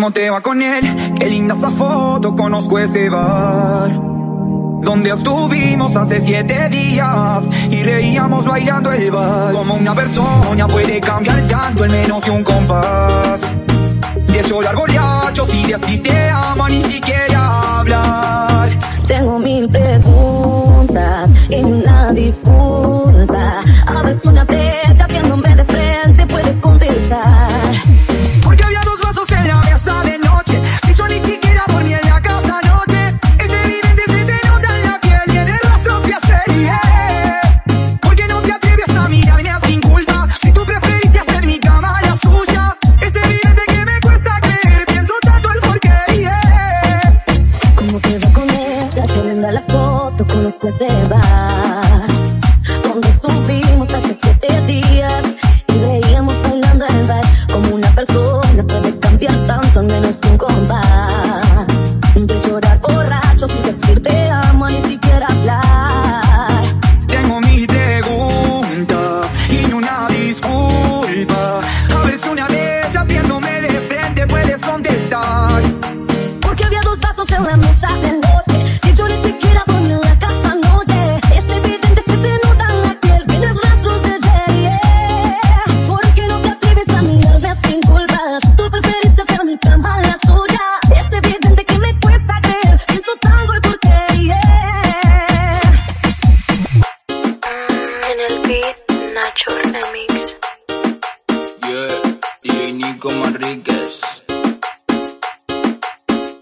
¿Cómo te va con él? Qué linda esa foto, conozco ese bar. Donde estuvimos hace siete días y reíamos bailando el bar. Como una persona puede cambiar tanto en menos que un compás. De al borracho, si de así te amo, ni siquiera hablar. Tengo mil preguntas y una disculpa. A si una poco después de bar, donde estuvimos hace siete días y veíamos bailando el bar como una persona puede cambiar tanto en menos un compás, de llorar borrachos y decir te amo ni siquiera hablar. Tengo mil preguntas y una disculpa, a ver si una de ellas viéndome de frente puedes contestar, porque había dos vasos en la mesa. chorro.